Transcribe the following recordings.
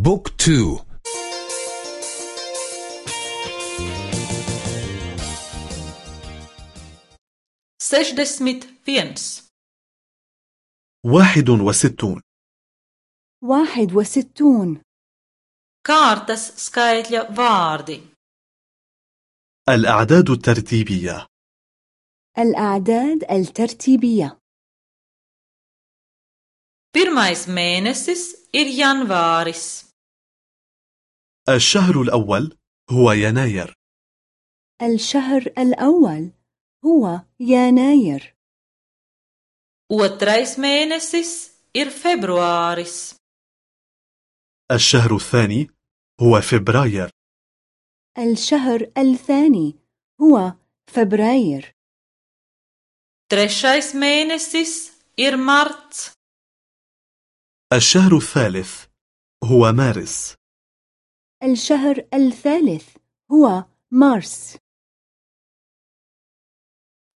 Book two. Sešdesmit viens. واحد وستون. واحد وستون. kārtas skaitļa vārdi. الأعداد الترتيبية. الأعداد الترتيبية. Pirmais mēnesis ir janvāris. الشهر الأول هو يناير. الشهر الأول هو يناير. Otrais mēnesis ir februāris. الشهر الثاني هو فبراير. الشهر الثاني هو فبراير. Trešais mēnesis ir marts. الشهر الثالث هو مارس. الشهر الثالث هو مارس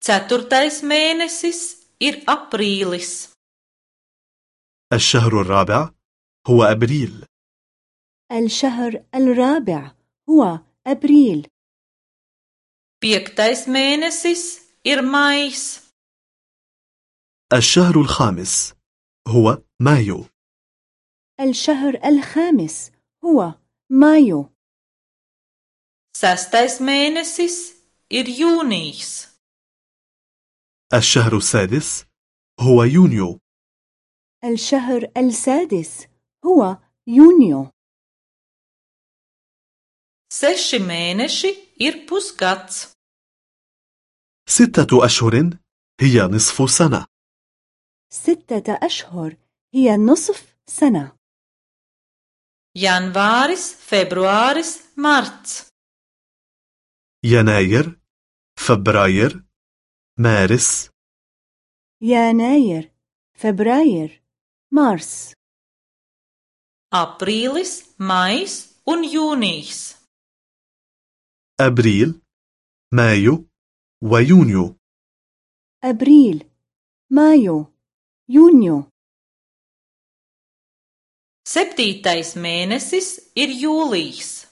Ceturtais mēnesis ir aprīlis. الشهر الرابع هو أبريل الشهر الرابع هو أبريل Piektais mēnesis ir maijs. الشهر الخامس هو مايو الشهر الخامس هو مايو Sestais mēnesis ir jūnijs. الشهر السادس هو يونيو الشهر السادس هو يونيو Seši mēneši ir pusgads. ستة أشهر هي نصف سنة ستة أشهر هي نصف سنة Janvāris, februāris, marts. يناير فبراير مارس يناير فبراير مارس Aprīlis, maijs un jūnijs. أبريل مايو ويونيو أبريل مايو يونيو Septītais mēnesis ir jūlijs.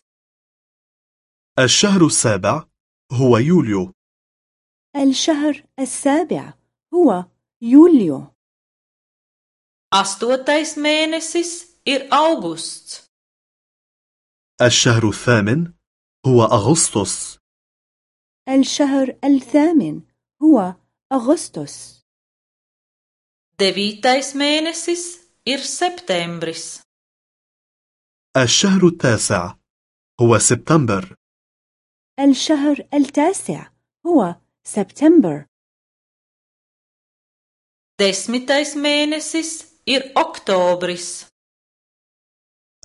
الشهر السابع هو يوليو الشهر السابع هو يوليو Astotais mēnesis ir augusts. الشهر الثامن هو أغسطس الشهر الثامن هو أغسطس Devītais mēnesis ir septembris. الشهر التاسع. هو سبتمبر. الشهر التاسع. هو سبتمبر. Desmitais mēnesis ir oktobris.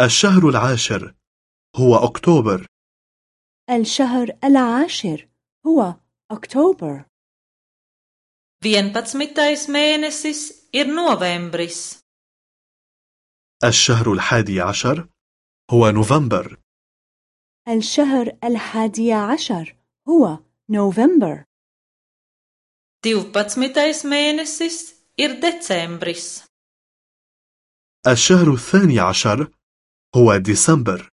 الشهر العاشر. هو أكتوبر. الشهر العاشر. هو أكتوبر. Vienpadsmitais mēnesis ir novembris. الشهر الحادي عشر. هو نوفمبر الشهر الحادي عشر هو نوفمبر Divpadsmitais mēnesis ir decembris. الشهر الثاني عشر هو ديسمبر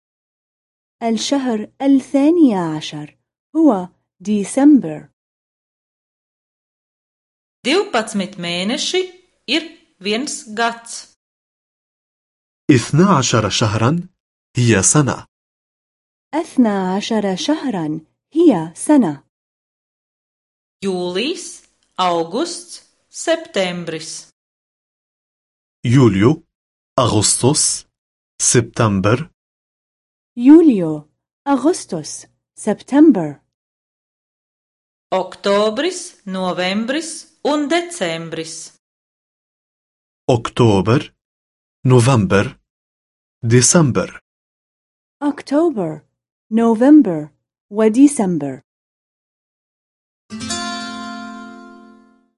الشهر الثاني عشر هو ديسمبر Divpadsmit mēneši ir viens gads. اثنا عشر شهرا هي سنة. أثنى عشر شهرا هي سنة. Jūlijs, augusts, septembris. يوليو أغسطس سبتمبر يوليو أغسطس سبتمبر Oktobris, novembris un decembris. أكتوبر نوفمبر ديسمبر أكتوبر نوفمبر وديسمبر